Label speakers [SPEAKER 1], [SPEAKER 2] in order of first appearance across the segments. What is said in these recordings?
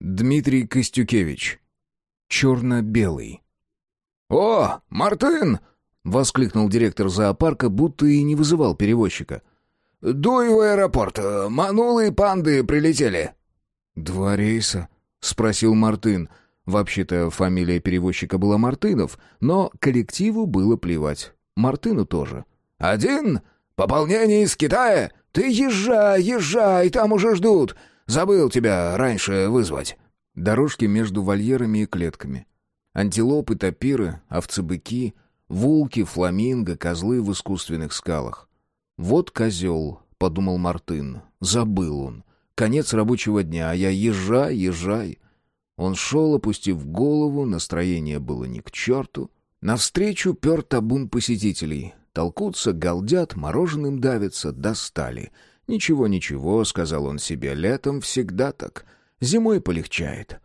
[SPEAKER 1] Дмитрий Костюкевич. Черно-белый.
[SPEAKER 2] «О, Мартын!» — воскликнул директор зоопарка, будто и не вызывал перевозчика. «Дуй в аэропорт. Манулы и панды прилетели».
[SPEAKER 1] «Два рейса?» — спросил Мартын. Вообще-то фамилия перевозчика была Мартынов, но коллективу было плевать. Мартыну тоже.
[SPEAKER 2] «Один? Пополнение из Китая? Ты езжай, езжай, там уже ждут. Забыл тебя раньше вызвать».
[SPEAKER 1] Дорожки между вольерами и клетками. Антилопы, тапиры, овцы-быки, вулки, фламинго, козлы в искусственных скалах. «Вот козел», — подумал Мартын. Забыл он. Конец рабочего дня, а я езжай, езжай. Он шел, опустив голову, настроение было ни к черту. Навстречу пер табун посетителей. Толкутся, галдят, мороженым давятся, достали. «Ничего-ничего», — сказал он себе, — «летом всегда так. Зимой полегчает».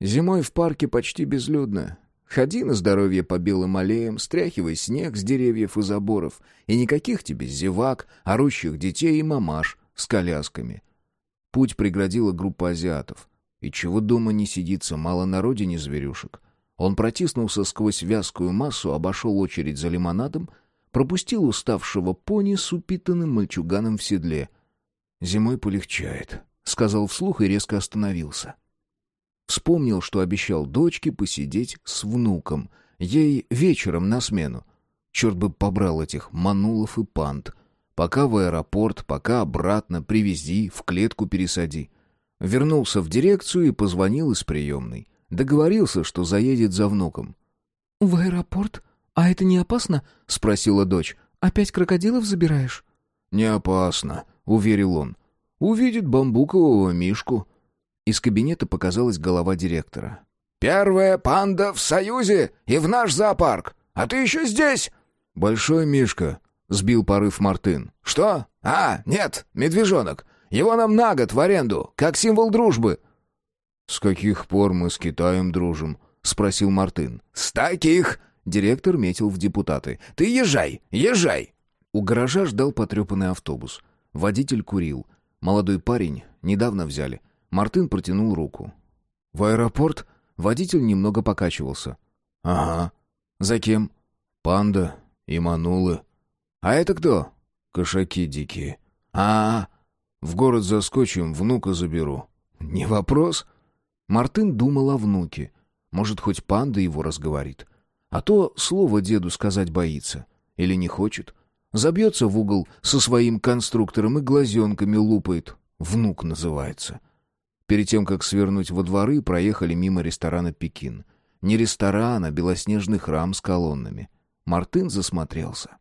[SPEAKER 1] Зимой в парке почти безлюдно. Ходи на здоровье по белым аллеям, стряхивай снег с деревьев и заборов, и никаких тебе зевак, орущих детей и мамаш с колясками. Путь преградила группа азиатов. И чего дома не сидится, мало на родине зверюшек. Он протиснулся сквозь вязкую массу, обошел очередь за лимонадом, пропустил уставшего пони с упитанным мальчуганом в седле. «Зимой полегчает», — сказал вслух и резко остановился. Вспомнил, что обещал дочке посидеть с внуком, ей вечером на смену. Черт бы побрал этих манулов и пант. Пока в аэропорт, пока обратно привези, в клетку пересади. Вернулся в дирекцию и позвонил из приемной. Договорился, что заедет за внуком.
[SPEAKER 3] «В аэропорт? А это не опасно?» — спросила дочь. «Опять крокодилов забираешь?»
[SPEAKER 1] «Не опасно», — уверил он. «Увидит бамбукового мишку». Из кабинета показалась голова директора.
[SPEAKER 2] «Первая панда в Союзе и в наш зоопарк! А ты еще здесь!»
[SPEAKER 1] «Большой мишка», — сбил порыв Мартын.
[SPEAKER 2] «Что? А, нет, медвежонок. Его нам на год в аренду, как символ дружбы».
[SPEAKER 1] «С каких пор мы с Китаем дружим?» — спросил Мартын.
[SPEAKER 2] «С таких!»
[SPEAKER 1] — директор метил в депутаты.
[SPEAKER 2] «Ты езжай, езжай!»
[SPEAKER 1] У гаража ждал потрепанный автобус. Водитель курил. Молодой парень недавно взяли. Мартын протянул руку. «В аэропорт?» Водитель немного покачивался.
[SPEAKER 2] «Ага.
[SPEAKER 1] За кем?»
[SPEAKER 2] «Панда и манулы».
[SPEAKER 1] «А это кто?»
[SPEAKER 2] «Кошаки дикие». «А, -а, -а
[SPEAKER 1] в город заскочим, внука заберу».
[SPEAKER 2] «Не вопрос».
[SPEAKER 1] Мартын думал о внуке. Может, хоть панда его разговорит. А то слово деду сказать боится. Или не хочет. Забьется в угол со своим конструктором и глазенками лупает. Внук называется. Перед тем, как свернуть во дворы, проехали мимо ресторана «Пекин». Не ресторан, а белоснежный храм с колоннами. Мартын засмотрелся.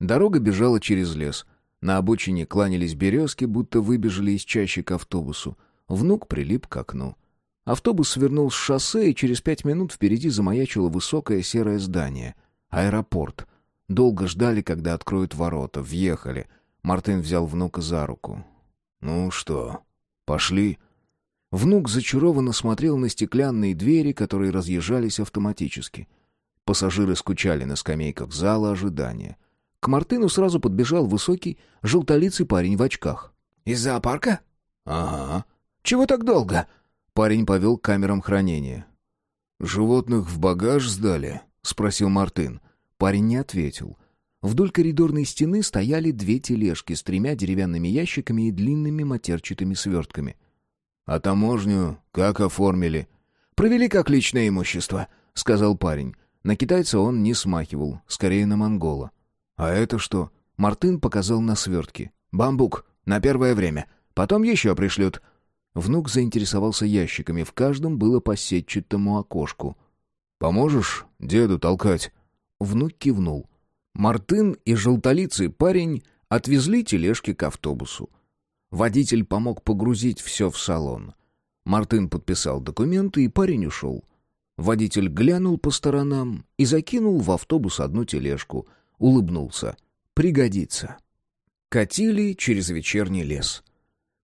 [SPEAKER 1] Дорога бежала через лес. На обочине кланялись березки, будто выбежали из чащи к автобусу. Внук прилип к окну. Автобус свернул с шоссе, и через пять минут впереди замаячило высокое серое здание. Аэропорт. Долго ждали, когда откроют ворота. Въехали. Мартын взял внука за руку. «Ну что, пошли?» Внук зачарованно смотрел на стеклянные двери, которые разъезжались автоматически. Пассажиры скучали на скамейках зала ожидания. К Мартыну сразу подбежал высокий, желтолицый парень в очках.
[SPEAKER 2] «Из зоопарка?»
[SPEAKER 1] «Ага».
[SPEAKER 2] «Чего так долго?»
[SPEAKER 1] Парень повел к камерам хранения.
[SPEAKER 2] «Животных в багаж сдали?»
[SPEAKER 1] — спросил Мартын. Парень не ответил. Вдоль коридорной стены стояли две тележки с тремя деревянными ящиками и длинными матерчатыми свертками.
[SPEAKER 2] «А таможню как оформили?»
[SPEAKER 1] «Провели как личное имущество», — сказал парень. На китайца он не смахивал, скорее на монгола. «А это что?» Мартын показал на свертки. «Бамбук. На первое время. Потом еще пришлют». Внук заинтересовался ящиками. В каждом было по сетчатому окошку.
[SPEAKER 2] «Поможешь деду толкать?»
[SPEAKER 1] Внук кивнул. Мартын и желтолицый парень отвезли тележки к автобусу. Водитель помог погрузить все в салон. Мартын подписал документы, и парень ушел. Водитель глянул по сторонам и закинул в автобус одну тележку — улыбнулся. «Пригодится». Катили через вечерний лес.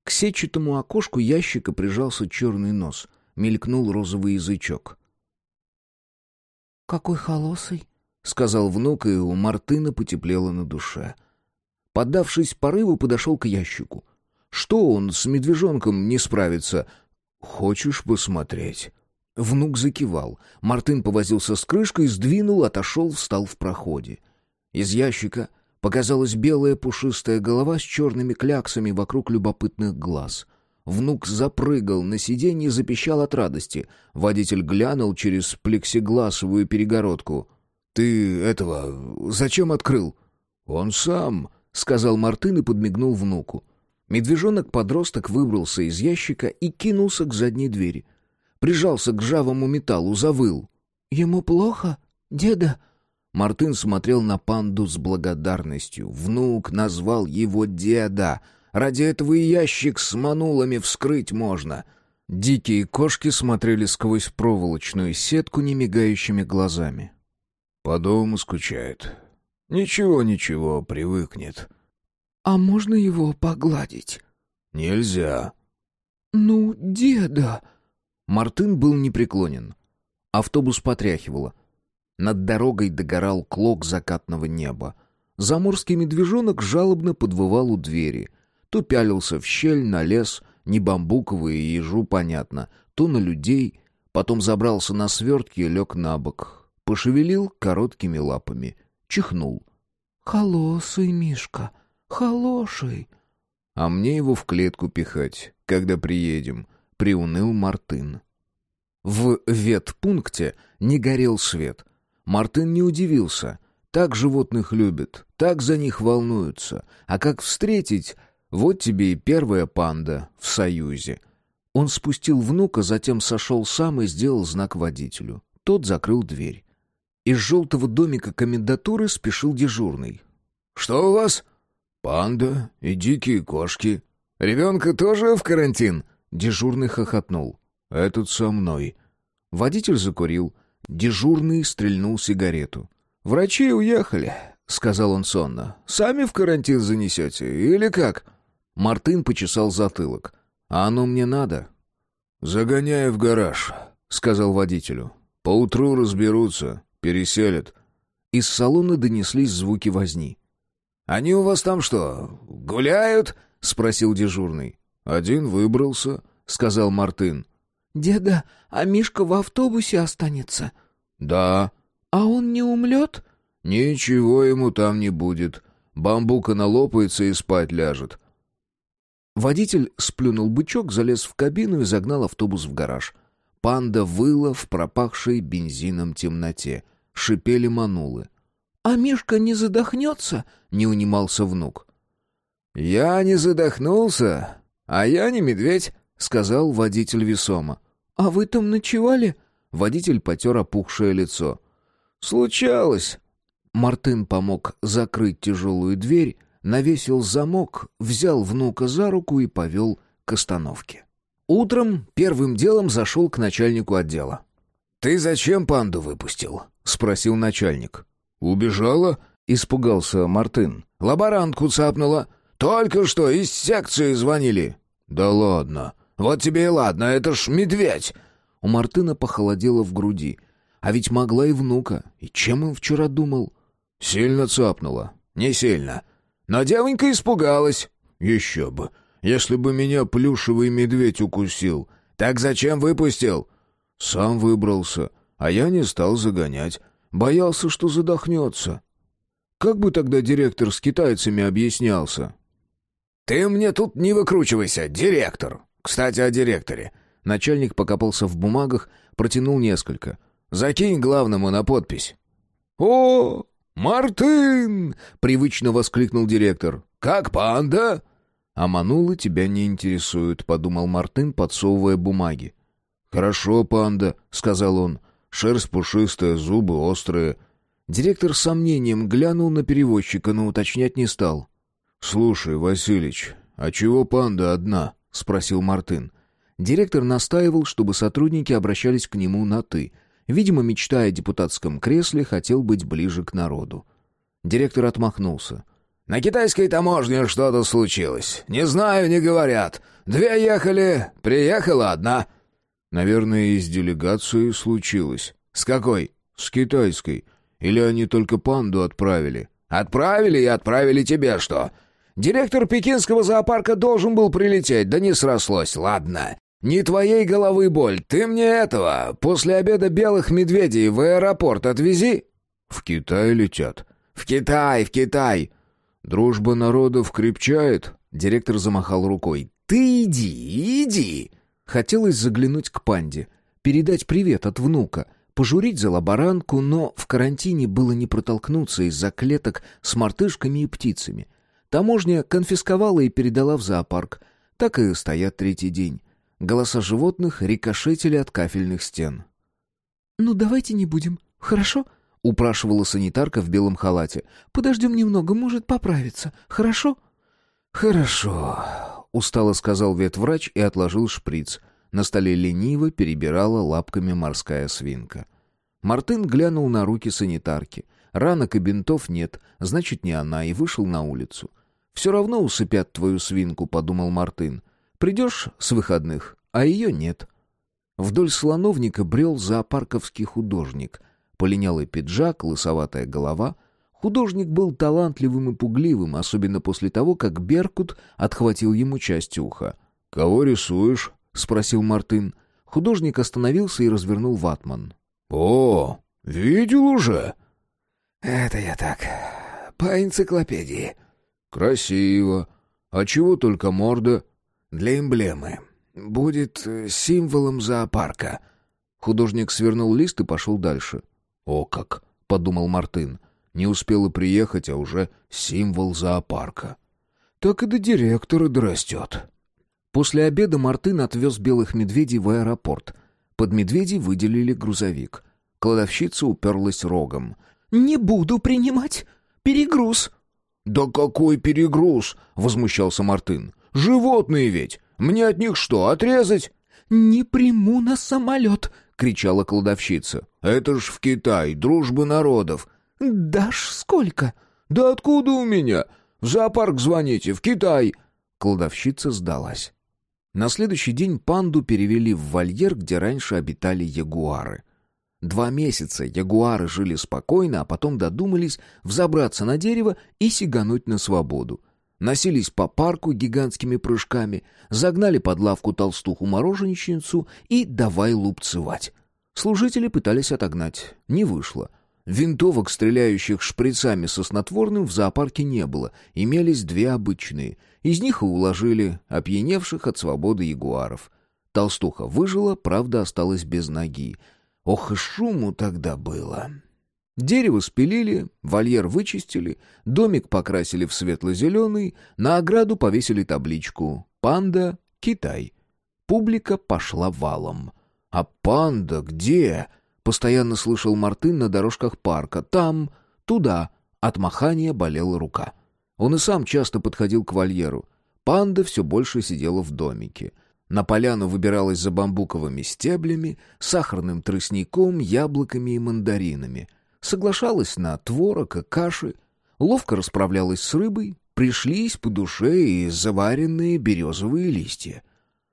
[SPEAKER 1] К сетчатому окошку ящика прижался черный нос. Мелькнул розовый язычок.
[SPEAKER 3] «Какой холосый», —
[SPEAKER 1] сказал внук, и у Мартына потеплело на душе. Поддавшись порыву, подошел к ящику. Что он с медвежонком не справится? «Хочешь посмотреть?»
[SPEAKER 2] Внук закивал. Мартын повозился с крышкой, сдвинул, отошел, встал в проходе. Из ящика показалась белая пушистая голова с черными кляксами вокруг любопытных глаз. Внук запрыгал на сиденье запищал от радости. Водитель глянул через плексигласовую перегородку. «Ты этого... зачем открыл?»
[SPEAKER 1] «Он сам», —
[SPEAKER 2] сказал Мартын и подмигнул внуку. Медвежонок-подросток выбрался из ящика и кинулся к задней двери — прижался к жавому металлу, завыл.
[SPEAKER 3] «Ему плохо, деда?»
[SPEAKER 2] Мартын смотрел на панду с благодарностью. Внук назвал его деда. Ради этого и ящик с манулами вскрыть можно. Дикие кошки смотрели сквозь проволочную сетку немигающими глазами.
[SPEAKER 1] «По дому скучает. Ничего, ничего, привыкнет».
[SPEAKER 3] «А можно его погладить?»
[SPEAKER 1] «Нельзя».
[SPEAKER 3] «Ну, деда...»
[SPEAKER 2] Мартын был непреклонен. Автобус потряхивало. Над дорогой догорал клок закатного неба. Заморский медвежонок жалобно подвывал у двери. То пялился в щель на лес, не бамбуковые ежу, понятно, то на людей, потом забрался на свертки и лег на бок. Пошевелил короткими лапами. Чихнул.
[SPEAKER 3] «Холосый, Мишка, холоший!»
[SPEAKER 1] «А мне его в клетку пихать, когда приедем», приуныл Мартын.
[SPEAKER 2] В ветпункте не горел свет. Мартын не удивился. Так животных любят, так за них волнуются. А как встретить? Вот тебе и первая панда в Союзе. Он спустил внука, затем сошел сам и сделал знак водителю. Тот закрыл дверь. Из желтого домика комендатуры спешил дежурный.
[SPEAKER 1] «Что у вас?» «Панда и дикие кошки».
[SPEAKER 2] «Ребенка тоже в карантин?»
[SPEAKER 1] Дежурный хохотнул. «Этот со мной».
[SPEAKER 2] Водитель закурил. Дежурный стрельнул сигарету.
[SPEAKER 1] «Врачи уехали», — сказал он сонно. «Сами в карантин занесете, или как?»
[SPEAKER 2] Мартын почесал затылок. «А оно мне надо?»
[SPEAKER 1] «Загоняй в гараж», — сказал водителю. «Поутру разберутся, переселят».
[SPEAKER 2] Из салона донеслись звуки возни.
[SPEAKER 1] «Они у вас там что, гуляют?» — спросил дежурный.
[SPEAKER 2] «Один выбрался», — сказал Мартын.
[SPEAKER 3] «Деда, а Мишка в автобусе останется?»
[SPEAKER 1] «Да».
[SPEAKER 3] «А он не умлет?»
[SPEAKER 1] «Ничего ему там не будет. Бамбука налопается и спать ляжет».
[SPEAKER 2] Водитель сплюнул бычок, залез в кабину и загнал автобус в гараж. Панда выла в пропахшей бензином темноте. Шипели манулы.
[SPEAKER 3] «А Мишка не задохнется?» — не унимался внук.
[SPEAKER 1] «Я не задохнулся, «А я не медведь», — сказал водитель весомо.
[SPEAKER 3] «А вы там ночевали?»
[SPEAKER 2] Водитель потер опухшее лицо.
[SPEAKER 1] «Случалось».
[SPEAKER 2] Мартын помог закрыть тяжелую дверь, навесил замок, взял внука за руку и повел к остановке. Утром первым делом зашел к начальнику отдела.
[SPEAKER 1] «Ты зачем панду выпустил?» — спросил начальник.
[SPEAKER 2] «Убежала?» — испугался Мартын.
[SPEAKER 1] «Лаборантку цапнула. Только что из секции звонили».
[SPEAKER 2] «Да ладно».
[SPEAKER 1] «Вот тебе и ладно, это ж медведь».
[SPEAKER 2] У Мартына похолодело в груди. А ведь могла и внука. И чем он вчера думал?
[SPEAKER 1] «Сильно цапнула?» «Не сильно. Но девонька испугалась». «Еще бы. Если бы меня плюшевый медведь укусил. Так зачем выпустил?»
[SPEAKER 2] «Сам выбрался. А я не стал загонять. Боялся, что задохнется». «Как бы тогда директор с китайцами объяснялся?»
[SPEAKER 1] «Ты мне тут не выкручивайся, директор. Кстати, о директоре».
[SPEAKER 2] Начальник покопался в бумагах, протянул несколько.
[SPEAKER 1] «Закинь главному на подпись».
[SPEAKER 2] «О, Мартын!» — привычно воскликнул директор.
[SPEAKER 1] «Как панда?»
[SPEAKER 2] «А манулы тебя не интересуют», — подумал Мартын, подсовывая бумаги.
[SPEAKER 1] «Хорошо, панда», — сказал он. «Шерсть пушистая, зубы острые».
[SPEAKER 2] Директор с сомнением глянул на переводчика, но уточнять не стал.
[SPEAKER 1] «Слушай, Василич, а чего панда одна?» — спросил Мартын.
[SPEAKER 2] Директор настаивал, чтобы сотрудники обращались к нему на «ты». Видимо, мечтая о депутатском кресле, хотел быть ближе к народу. Директор отмахнулся.
[SPEAKER 1] «На китайской таможне что-то случилось. Не знаю, не говорят. Две ехали, приехала одна».
[SPEAKER 2] «Наверное, из делегации случилось».
[SPEAKER 1] «С какой?»
[SPEAKER 2] «С китайской. Или они только панду отправили?»
[SPEAKER 1] «Отправили и отправили тебе что? Директор пекинского зоопарка должен был прилететь, да не срослось. Ладно,
[SPEAKER 2] «Не твоей головы боль. Ты мне этого, после обеда белых медведей в аэропорт отвези».
[SPEAKER 1] «В Китай летят».
[SPEAKER 2] «В Китай, в Китай».
[SPEAKER 1] «Дружба народов крепчает», — директор замахал рукой.
[SPEAKER 2] «Ты иди, иди!»
[SPEAKER 3] Хотелось заглянуть к панде, передать привет от внука, пожурить за лаборантку, но в карантине было не протолкнуться из-за клеток с мартышками и птицами. Таможня конфисковала и передала в зоопарк. Так и стоят третий день. Голоса животных рикошетили от кафельных стен. «Ну, давайте не будем, хорошо?» — упрашивала санитарка в белом халате. «Подождем немного, может поправиться, хорошо?»
[SPEAKER 1] «Хорошо», — устало сказал ветврач и отложил шприц. На столе лениво перебирала лапками морская свинка. Мартын глянул на руки санитарки. Ранок и бинтов нет, значит, не она, и вышел на улицу. «Все равно усыпят твою свинку», — подумал Мартын. «Придешь с выходных, а ее нет». Вдоль слоновника брел зоопарковский художник. Полинялый пиджак, лысоватая голова — Художник был талантливым и пугливым, особенно после того, как Беркут отхватил ему часть уха.
[SPEAKER 2] «Кого рисуешь?»
[SPEAKER 1] — спросил Мартын. Художник остановился и развернул ватман.
[SPEAKER 2] «О, видел уже?»
[SPEAKER 4] «Это я так, по энциклопедии».
[SPEAKER 2] «Красиво. А чего только морда?»
[SPEAKER 4] «Для эмблемы. Будет символом зоопарка».
[SPEAKER 1] Художник свернул лист и пошел дальше.
[SPEAKER 2] «О как!»
[SPEAKER 1] — подумал Мартын. Не успела приехать, а уже символ зоопарка.
[SPEAKER 2] Так и до директора дорастет.
[SPEAKER 1] После обеда Мартын отвез белых медведей в аэропорт. Под медведей выделили грузовик. Кладовщица уперлась рогом.
[SPEAKER 3] «Не буду принимать. Перегруз».
[SPEAKER 2] «Да какой перегруз?» — возмущался Мартын. «Животные ведь! Мне от них что, отрезать?»
[SPEAKER 3] «Не приму на самолет!» — кричала кладовщица.
[SPEAKER 2] «Это ж в Китай, дружба народов.
[SPEAKER 3] «Дашь сколько?»
[SPEAKER 2] «Да откуда у меня? В зоопарк звоните, в Китай!»
[SPEAKER 1] Кладовщица сдалась. На следующий день панду перевели в вольер, где раньше обитали ягуары. Два месяца ягуары жили спокойно, а потом додумались взобраться на дерево и сигануть на свободу. Носились по парку гигантскими прыжками, загнали под лавку толстуху-мороженщицу и давай лупцевать. Служители пытались отогнать. Не вышло. Винтовок, стреляющих шприцами со снотворным, в зоопарке не было, имелись две обычные. Из них и уложили опьяневших от свободы ягуаров. Толстуха выжила, правда, осталась без ноги. Ох и шуму тогда было. Дерево спилили, вольер вычистили, домик покрасили в светло-зеленый, на ограду повесили табличку «Панда, Китай». Публика пошла валом. «А панда где?» Постоянно слышал Мартын на дорожках парка. Там, туда. От махания болела рука. Он и сам часто подходил к вольеру. Панда все больше сидела в домике. На поляну выбиралась за бамбуковыми стеблями, сахарным тростником, яблоками и мандаринами. Соглашалась на творог и каши. Ловко расправлялась с рыбой. Пришлись по душе и заваренные березовые листья.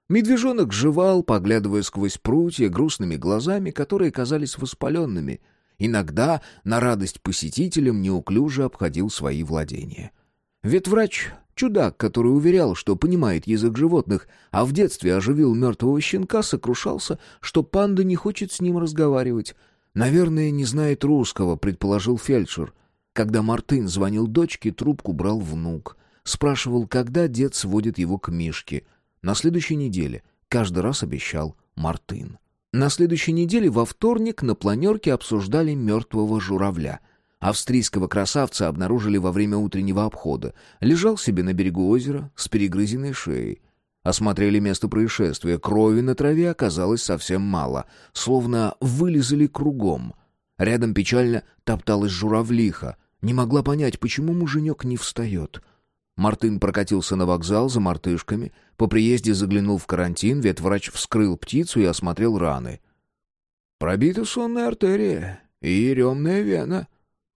[SPEAKER 1] Медвежонок жевал, поглядывая сквозь прутья грустными глазами, которые казались воспаленными. Иногда, на радость посетителям, неуклюже обходил свои владения. Ветврач, чудак, который уверял, что понимает язык животных, а в детстве оживил мертвого щенка, сокрушался, что панда не хочет с ним разговаривать. «Наверное, не знает русского», — предположил фельдшер. Когда Мартын звонил дочке, трубку брал внук. Спрашивал, когда дед сводит его к Мишке — на следующей неделе каждый раз обещал Мартын. На следующей неделе во вторник на планерке обсуждали мертвого журавля. Австрийского красавца обнаружили во время утреннего обхода. Лежал себе на берегу озера с перегрызенной шеей. Осмотрели место происшествия. Крови на траве оказалось совсем мало, словно вылезали кругом. Рядом печально топталась журавлиха. Не могла понять, почему муженек не встает — Мартын прокатился на вокзал за мартышками, по приезде заглянул в карантин, ветврач вскрыл птицу и осмотрел раны.
[SPEAKER 2] «Пробита сонная артерия и еремная вена».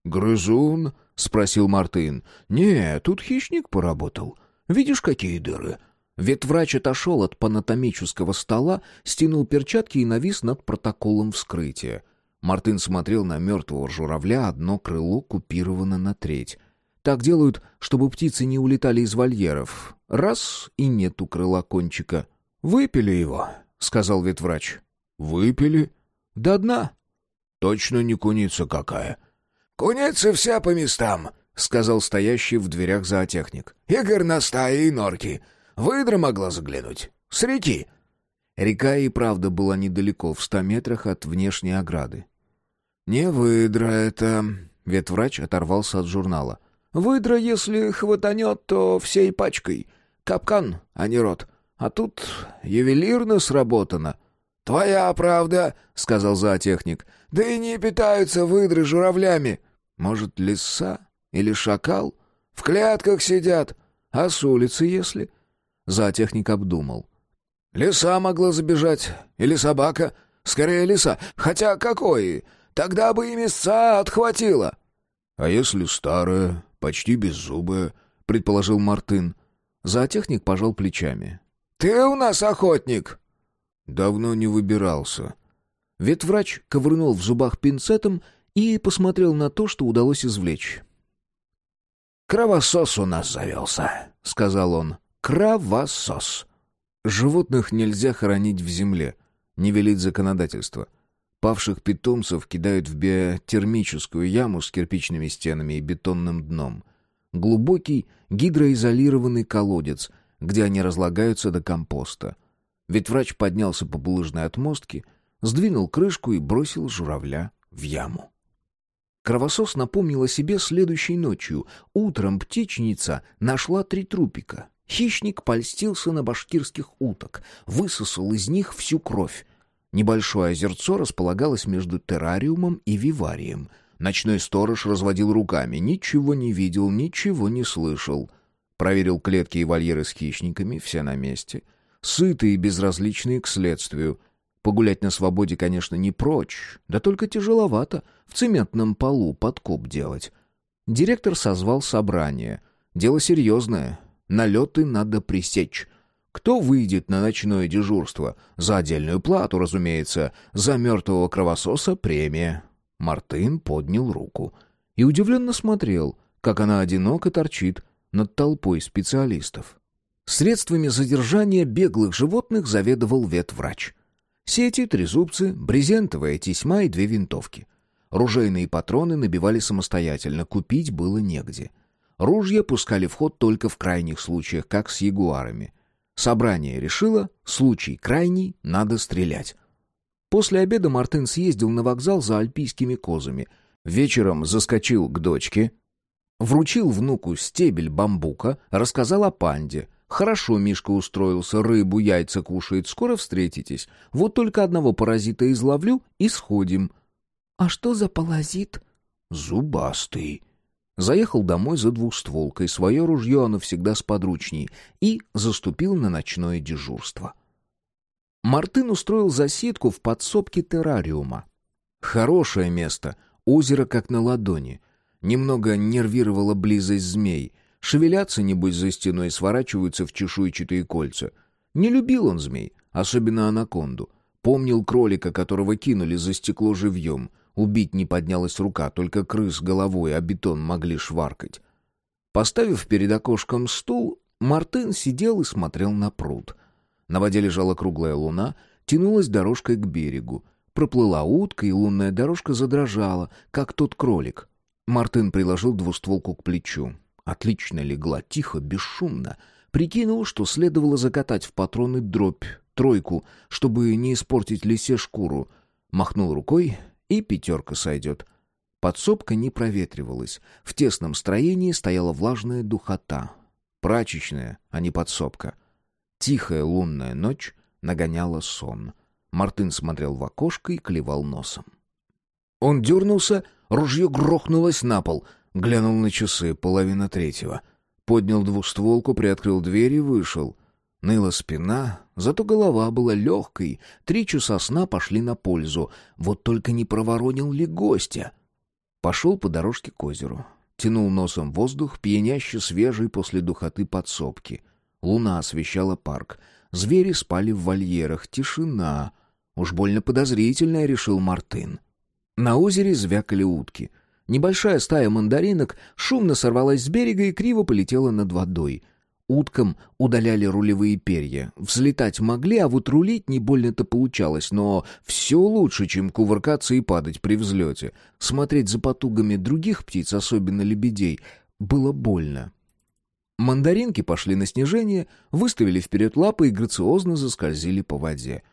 [SPEAKER 2] «Грызун?» — спросил Мартын. «Не, тут хищник поработал. Видишь, какие дыры?»
[SPEAKER 1] Ветврач отошел от панатомического стола, стянул перчатки и навис над протоколом вскрытия. Мартын смотрел на мертвого журавля, одно крыло купировано на треть. Так делают, чтобы птицы не улетали из вольеров. Раз — и нету крыла кончика.
[SPEAKER 2] «Выпили его», — сказал ветврач.
[SPEAKER 1] «Выпили?»
[SPEAKER 2] «До дна».
[SPEAKER 1] «Точно не куница какая».
[SPEAKER 4] «Куницы вся по местам», —
[SPEAKER 2] сказал стоящий в дверях зоотехник.
[SPEAKER 4] «И горностаи, и норки. Выдра могла заглянуть. С реки».
[SPEAKER 2] Река и правда была недалеко, в ста метрах от внешней ограды.
[SPEAKER 1] «Не выдра это...» — ветврач оторвался от журнала.
[SPEAKER 4] «Выдра, если хватанет, то всей пачкой. Капкан, а не рот. А тут ювелирно сработано». «Твоя правда», — сказал зоотехник. «Да и не питаются выдры журавлями.
[SPEAKER 2] Может, лиса или шакал?
[SPEAKER 4] В клетках сидят. А с улицы, если...»
[SPEAKER 2] Зоотехник обдумал.
[SPEAKER 4] «Лиса могла забежать. Или собака. Скорее лиса. Хотя какой? Тогда бы и мясца отхватила».
[SPEAKER 1] «А если старая, почти беззубая?» — предположил Мартын.
[SPEAKER 2] Зоотехник пожал плечами.
[SPEAKER 4] «Ты у нас охотник!»
[SPEAKER 1] «Давно не выбирался».
[SPEAKER 2] Ветврач ковырнул в зубах пинцетом и посмотрел на то, что удалось извлечь.
[SPEAKER 4] «Кровосос у нас завелся», — сказал он. «Кровосос».
[SPEAKER 2] Животных нельзя хоронить в земле, не велит законодательство. Павших питомцев кидают в биотермическую яму с кирпичными стенами и бетонным дном. Глубокий гидроизолированный колодец, где они разлагаются до компоста. Ведь врач поднялся по булыжной отмостке, сдвинул крышку и бросил журавля в яму. Кровосос напомнил о себе следующей ночью. Утром птичница нашла три трупика. Хищник польстился на башкирских уток, высосал из них всю кровь. Небольшое озерцо располагалось между террариумом и виварием. Ночной сторож разводил руками, ничего не видел, ничего не слышал. Проверил клетки и вольеры с хищниками, все на месте. Сытые и безразличные к следствию. Погулять на свободе, конечно, не прочь, да только тяжеловато в цементном полу подкоп делать. Директор созвал собрание. Дело серьезное, Налеты надо пресечь. Кто выйдет на ночное дежурство? За отдельную плату, разумеется. За мертвого кровососа премия. Мартын поднял руку и удивленно смотрел, как она одиноко торчит над толпой специалистов. Средствами задержания беглых животных заведовал ветврач. Сети, трезубцы, брезентовая тесьма и две винтовки. Ружейные патроны набивали самостоятельно, купить было негде. Ружья пускали в ход только в крайних случаях, как с ягуарами. Собрание решило, случай крайний, надо стрелять. После обеда Мартын съездил на вокзал за альпийскими козами. Вечером заскочил к дочке, вручил внуку стебель бамбука, рассказал о панде. «Хорошо Мишка устроился, рыбу, яйца кушает, скоро встретитесь. Вот только одного паразита изловлю и сходим».
[SPEAKER 3] «А что за паразит?»
[SPEAKER 1] «Зубастый»,
[SPEAKER 2] Заехал домой за двухстволкой, свое ружье оно всегда сподручней, и заступил на ночное дежурство. Мартын устроил засидку в подсобке террариума. Хорошее место, озеро как на ладони. Немного нервировала близость змей. Шевелятся, небось, за стеной сворачиваются в чешуйчатые кольца. Не любил он змей, особенно анаконду. Помнил кролика, которого кинули за стекло живьем. Убить не поднялась рука, только крыс головой, а бетон могли шваркать. Поставив перед окошком стул, Мартын сидел и смотрел на пруд. На воде лежала круглая луна, тянулась дорожкой к берегу. Проплыла утка, и лунная дорожка задрожала, как тот кролик. Мартын приложил двустволку к плечу. Отлично легла, тихо, бесшумно. Прикинул, что следовало закатать в патроны дробь, тройку, чтобы не испортить лисе шкуру. Махнул рукой, и пятерка сойдет. Подсобка не проветривалась. В тесном строении стояла влажная духота. Прачечная, а не подсобка. Тихая лунная ночь нагоняла сон. Мартын смотрел в окошко и клевал носом. Он дернулся, ружье грохнулось на пол. Глянул на часы, половина третьего. Поднял двухстволку, приоткрыл дверь и вышел. Ныла спина, зато голова была легкой. Три часа сна пошли на пользу. Вот только не проворонил ли гостя? Пошел по дорожке к озеру. Тянул носом воздух, пьяняще свежий после духоты подсобки. Луна освещала парк. Звери спали в вольерах. Тишина. Уж больно подозрительная, решил Мартын. На озере звякали утки. Небольшая стая мандаринок шумно сорвалась с берега и криво полетела над водой —
[SPEAKER 3] уткам удаляли рулевые перья. Взлетать могли, а вот рулить не больно-то получалось, но все лучше, чем кувыркаться и падать при взлете. Смотреть за потугами других птиц, особенно лебедей, было больно. Мандаринки пошли на снижение, выставили вперед лапы и грациозно заскользили по воде.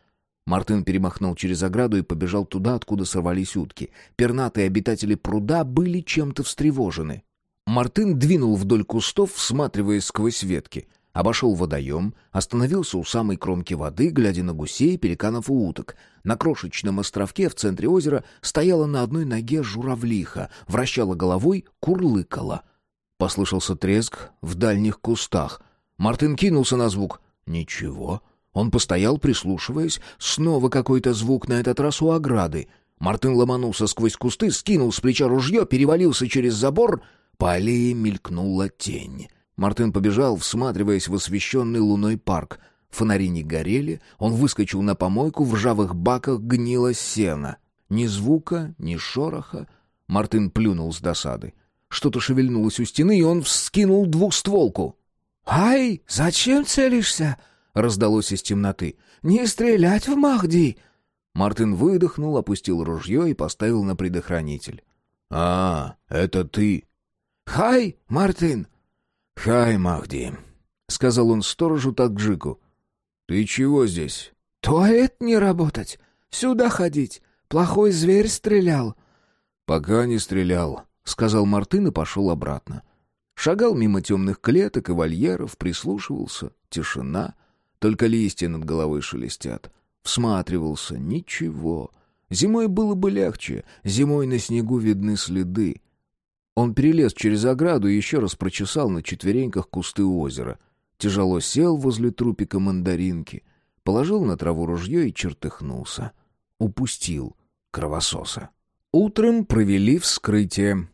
[SPEAKER 3] Мартын перемахнул через ограду и побежал туда, откуда сорвались утки. Пернатые обитатели пруда были чем-то встревожены. Мартын двинул вдоль кустов, всматриваясь сквозь ветки. Обошел водоем, остановился у самой кромки воды, глядя на гусей, пеликанов и уток. На крошечном островке в центре озера стояла на одной ноге журавлиха, вращала головой, курлыкала. Послышался треск в дальних кустах. Мартын кинулся на звук. Ничего. Он постоял, прислушиваясь. Снова какой-то звук, на этот раз у ограды. Мартын ломанулся сквозь кусты, скинул с плеча ружье, перевалился через забор — по аллее мелькнула тень. Мартин побежал, всматриваясь в освещенный луной парк. Фонари не горели, он выскочил на помойку, в ржавых баках гнило сено. Ни звука, ни шороха. Мартин плюнул с досады. Что-то шевельнулось у стены, и он вскинул двухстволку. «Ай, зачем целишься?» — раздалось из темноты. «Не стрелять в Махди!» Мартин выдохнул, опустил ружье и поставил на предохранитель.
[SPEAKER 1] «А, это ты!»
[SPEAKER 3] «Хай, Мартин!»
[SPEAKER 1] «Хай, Махди!» — сказал он сторожу Таджику. «Ты чего здесь?»
[SPEAKER 3] «Туалет не работать. Сюда ходить. Плохой зверь стрелял».
[SPEAKER 1] «Пока не стрелял», — сказал Мартын и пошел обратно.
[SPEAKER 3] Шагал мимо темных клеток и вольеров, прислушивался. Тишина. Только листья над головой шелестят. Всматривался. Ничего. Зимой было бы легче. Зимой на снегу видны следы. Он перелез через ограду и еще раз прочесал на четвереньках кусты озера. Тяжело сел возле трупика мандаринки, положил на траву ружье и чертыхнулся. Упустил кровососа. Утром провели вскрытие.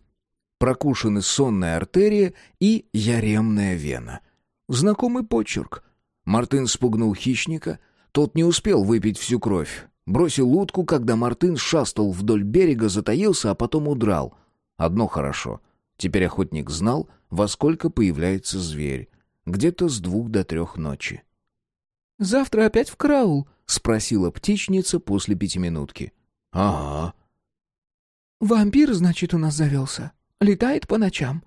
[SPEAKER 3] Прокушены сонная артерия и яремная вена. Знакомый почерк. Мартын спугнул хищника. Тот не успел выпить всю кровь. Бросил утку, когда Мартын шастал вдоль берега, затаился, а потом удрал — Одно хорошо. Теперь охотник знал, во сколько появляется зверь. Где-то с двух до трех ночи. «Завтра опять в караул?» — спросила птичница после пятиминутки.
[SPEAKER 1] «Ага».
[SPEAKER 3] «Вампир, значит, у нас завелся? Летает по ночам?»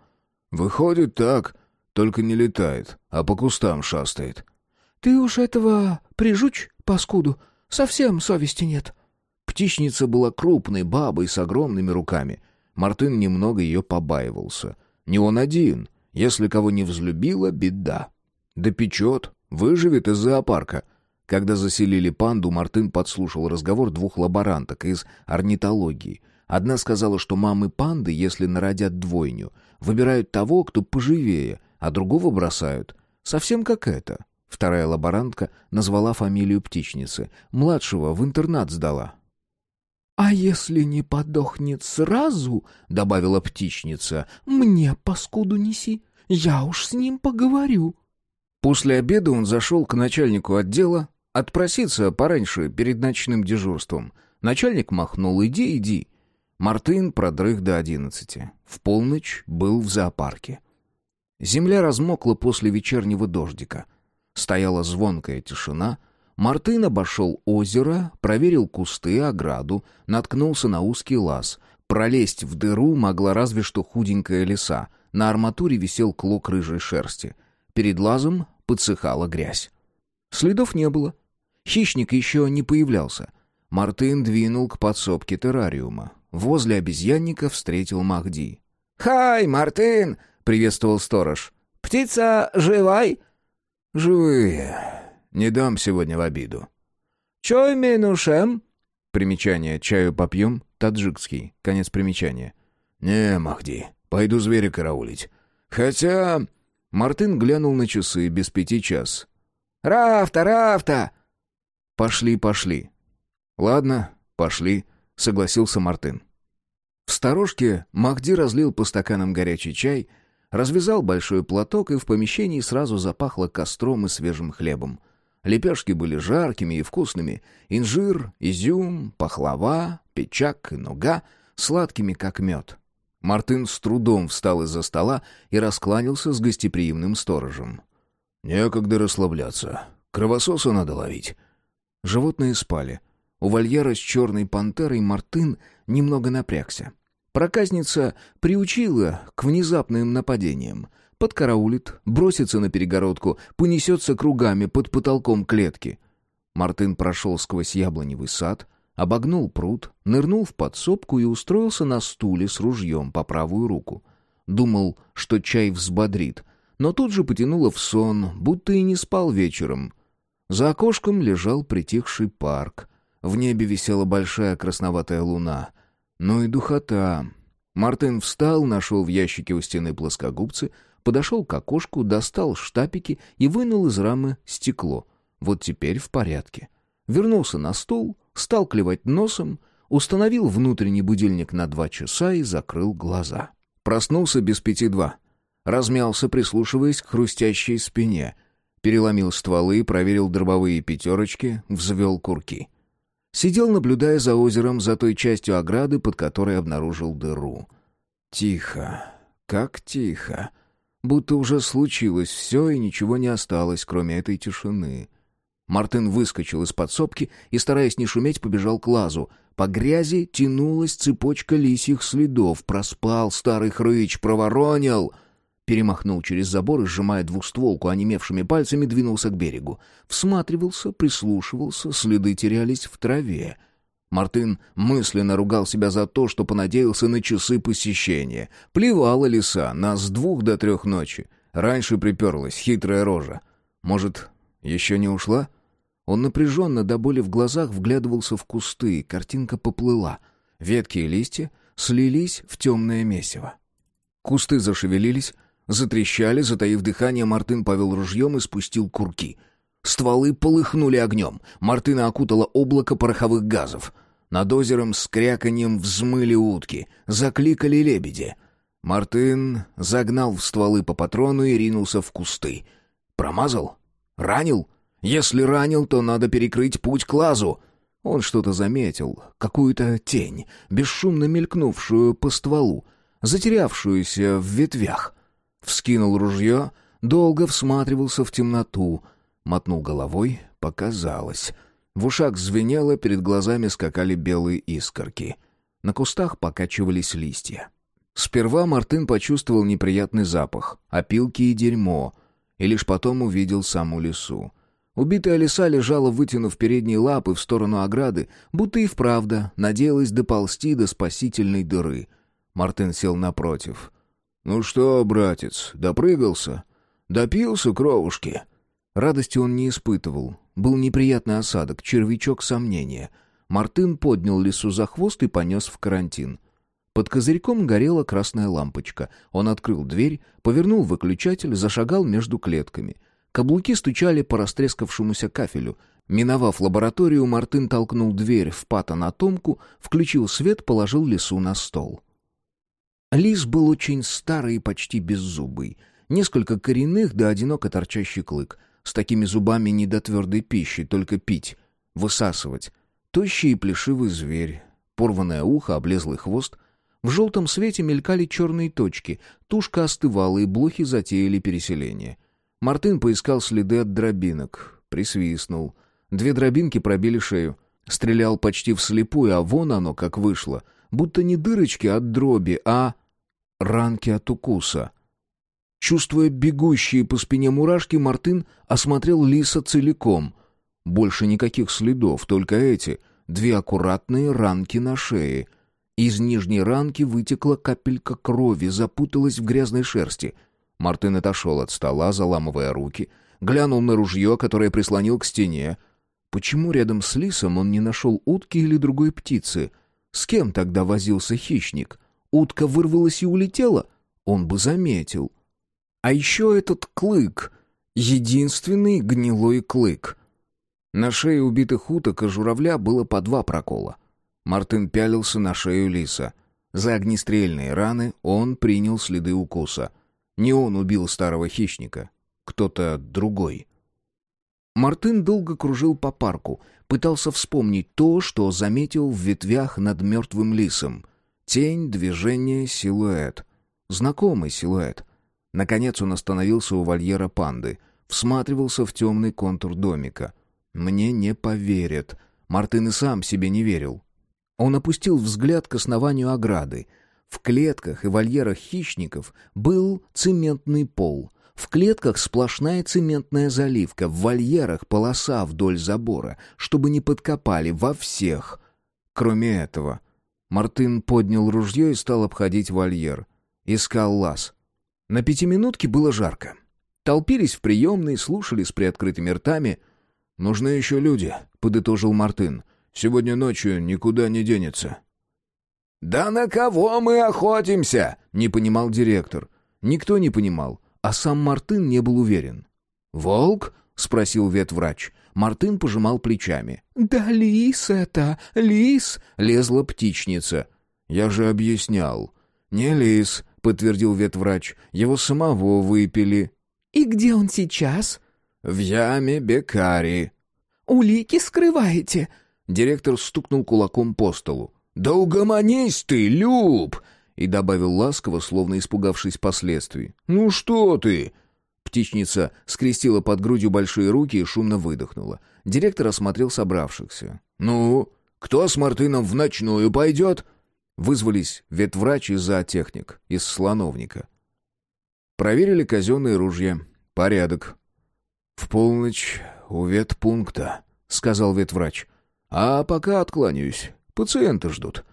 [SPEAKER 1] «Выходит так, только не летает, а по кустам шастает».
[SPEAKER 3] «Ты уж этого прижучь, паскуду, совсем совести нет».
[SPEAKER 1] Птичница была крупной бабой с огромными руками — Мартын немного ее побаивался. Не он один. Если кого не взлюбила, беда. Да печет, выживет из зоопарка. Когда заселили панду, Мартын подслушал разговор двух лаборанток из орнитологии. Одна сказала, что мамы панды, если народят двойню, выбирают того, кто поживее, а другого бросают. Совсем как это. Вторая лаборантка назвала фамилию птичницы. Младшего в интернат сдала.
[SPEAKER 3] «А если не подохнет сразу, — добавила птичница, — мне паскуду неси, я уж с ним поговорю».
[SPEAKER 1] После обеда он зашел к начальнику отдела, отпроситься пораньше перед ночным дежурством. Начальник махнул «иди, иди». Мартын продрых до одиннадцати. В полночь был в зоопарке. Земля размокла после вечернего дождика. Стояла звонкая тишина — Мартын обошел озеро, проверил кусты, ограду, наткнулся на узкий лаз. Пролезть в дыру могла разве что худенькая лиса. На арматуре висел клок рыжей шерсти. Перед лазом подсыхала грязь. Следов не было. Хищник еще не появлялся. Мартын двинул к подсобке террариума. Возле обезьянника встретил Махди.
[SPEAKER 3] «Хай, Мартын!» — приветствовал сторож. «Птица живай?»
[SPEAKER 1] «Живые», не дам сегодня в обиду.
[SPEAKER 3] Чой минушем?
[SPEAKER 1] Примечание. Чаю попьем. Таджикский. Конец примечания. Не, Махди, пойду зверя караулить. Хотя... Мартын глянул на часы без пяти час.
[SPEAKER 3] «Рафта, рафта!»
[SPEAKER 1] «Пошли, пошли». «Ладно, пошли», — согласился Мартын. В сторожке Махди разлил по стаканам горячий чай, развязал большой платок, и в помещении сразу запахло костром и свежим хлебом. Лепешки были жаркими и вкусными. Инжир, изюм, пахлава, печак и нуга сладкими, как мед. Мартын с трудом встал из-за стола и раскланялся с гостеприимным сторожем.
[SPEAKER 2] «Некогда расслабляться. Кровососа надо ловить».
[SPEAKER 3] Животные спали. У вольера с черной пантерой Мартын немного напрягся. Проказница приучила к внезапным нападениям. Подкараулит, бросится на перегородку, понесется кругами под потолком клетки. Мартын прошел сквозь яблоневый сад, обогнул пруд, нырнул в подсобку и устроился на стуле с ружьем по правую руку. Думал, что чай взбодрит, но тут же потянуло в сон, будто и не спал вечером. За окошком лежал притихший парк. В небе висела большая красноватая луна. Ну и духота. Мартын встал, нашел в ящике у стены плоскогубцы, подошел к окошку, достал штапики и вынул из рамы стекло. Вот теперь в порядке. Вернулся на стул, стал клевать носом, установил внутренний будильник на два часа и закрыл глаза. Проснулся без пяти два. Размялся, прислушиваясь к хрустящей спине. Переломил стволы, проверил дробовые пятерочки, взвел курки. Сидел, наблюдая за озером, за той частью ограды, под которой обнаружил дыру. Тихо, как тихо. Будто уже случилось все, и ничего не осталось, кроме этой тишины. Мартын выскочил из подсобки и, стараясь не шуметь, побежал к лазу. По грязи тянулась цепочка лисьих следов. Проспал старый хрыч, проворонил. Перемахнул через забор и, сжимая двухстволку онемевшими пальцами, двинулся к берегу. Всматривался, прислушивался, следы терялись в траве. Мартын мысленно ругал себя за то, что понадеялся на часы посещения. Плевала лиса, нас с двух до трех ночи. Раньше приперлась хитрая рожа. Может, еще не ушла? Он напряженно до боли в глазах вглядывался в кусты, картинка поплыла. Ветки и листья слились в темное месиво. Кусты зашевелились, затрещали, затаив дыхание, Мартын повел ружьем и спустил курки. Стволы полыхнули огнем, Мартына окутало облако пороховых газов. Над озером с кряканьем взмыли утки, закликали лебеди. Мартын загнал в стволы по патрону и ринулся в кусты. Промазал? Ранил? Если ранил, то надо перекрыть путь к лазу. Он что-то заметил, какую-то тень, бесшумно мелькнувшую по стволу, затерявшуюся в ветвях. Вскинул ружье, долго всматривался в темноту, мотнул головой, показалось. В ушах звенело, перед глазами скакали белые искорки. На кустах покачивались листья. Сперва Мартын почувствовал неприятный запах, опилки и дерьмо, и лишь потом увидел саму лису. Убитая лиса лежала, вытянув передние лапы в сторону ограды, будто и вправда надеялась доползти до спасительной дыры. Мартын сел напротив. «Ну что, братец, допрыгался? Допился кровушки?» Радости он не испытывал. Был неприятный осадок, червячок сомнения. Мартын поднял лису за хвост и понес в карантин. Под козырьком горела красная лампочка. Он открыл дверь, повернул выключатель, зашагал между клетками — Каблуки стучали по растрескавшемуся кафелю. Миновав лабораторию, Мартын толкнул дверь в патанатомку, включил свет, положил лису на стол. Лис был очень старый и почти беззубый. Несколько коренных да одиноко торчащий клык. С такими зубами не до твердой пищи, только пить, высасывать. Тощий и плешивый зверь, порванное ухо, облезлый хвост. В желтом свете мелькали черные точки, тушка остывала, и блохи затеяли переселение — Мартын поискал следы от дробинок. Присвистнул. Две дробинки пробили шею. Стрелял почти вслепую, а вон оно как вышло. Будто не дырочки от дроби, а ранки от укуса. Чувствуя бегущие по спине мурашки, Мартын осмотрел лиса целиком. Больше никаких следов, только эти. Две аккуратные ранки на шее. Из нижней ранки вытекла капелька крови, запуталась в грязной шерсти — Мартын отошел от стола, заламывая руки, глянул на ружье, которое прислонил к стене. Почему рядом с лисом он не нашел утки или другой птицы? С кем тогда возился хищник? Утка вырвалась и улетела? Он бы заметил. А еще этот клык. Единственный гнилой клык. На шее убитых уток и журавля было по два прокола. Мартын пялился на шею лиса. За огнестрельные раны он принял следы укуса — не он убил старого хищника, кто-то другой. Мартын долго кружил по парку, пытался вспомнить то, что заметил в ветвях над мертвым лисом. Тень, движение, силуэт. Знакомый силуэт. Наконец он остановился у вольера панды.
[SPEAKER 1] всматривался в темный контур домика. «Мне не поверят». Мартын и сам себе не верил. Он опустил взгляд к основанию ограды. В клетках и вольерах хищников был цементный пол. В клетках сплошная цементная заливка, в вольерах полоса вдоль забора, чтобы не подкопали во всех. Кроме этого, Мартын поднял ружье и стал обходить вольер. Искал лаз. На пятиминутке было жарко. Толпились в приемной, слушали с приоткрытыми ртами. «Нужны еще люди», — подытожил Мартын. «Сегодня ночью никуда не денется».
[SPEAKER 4] «Да на кого мы охотимся?»
[SPEAKER 1] — не понимал директор. Никто не понимал, а сам Мартын не был уверен. «Волк?» — спросил ветврач. Мартын пожимал плечами.
[SPEAKER 3] «Да лис это, лис!»
[SPEAKER 1] — лезла птичница. «Я же объяснял». «Не лис», — подтвердил ветврач. «Его самого выпили».
[SPEAKER 3] «И где он сейчас?»
[SPEAKER 1] «В яме Бекари».
[SPEAKER 3] «Улики скрываете?»
[SPEAKER 1] Директор стукнул кулаком по столу.
[SPEAKER 4] «Да угомонись ты, Люб!»
[SPEAKER 1] И добавил ласково, словно испугавшись последствий.
[SPEAKER 4] «Ну что ты?»
[SPEAKER 1] Птичница скрестила под грудью большие руки и шумно выдохнула. Директор осмотрел собравшихся.
[SPEAKER 4] «Ну, кто с Мартыном в ночную пойдет?»
[SPEAKER 1] Вызвались ветврач и зоотехник из слоновника. Проверили казенные ружья. Порядок. «В полночь у ветпункта», — сказал ветврач. «А пока откланяюсь. Пациенты ждут».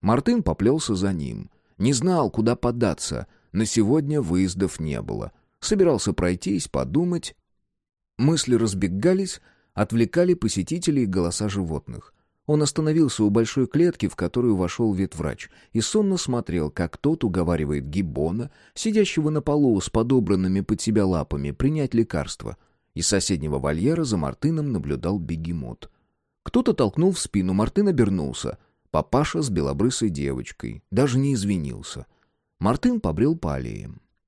[SPEAKER 1] Мартын поплелся за ним. Не знал, куда податься. На сегодня выездов не было. Собирался пройтись, подумать. Мысли разбегались, отвлекали посетителей голоса животных. Он остановился у большой клетки, в которую вошел ветврач, и сонно смотрел, как тот уговаривает гиббона, сидящего на полу с подобранными под себя лапами, принять лекарство. Из соседнего вольера за Мартыном наблюдал бегемот. Кто-то толкнул в спину, Мартын обернулся. Папаша с белобрысой девочкой. Даже не извинился. Мартын побрел по.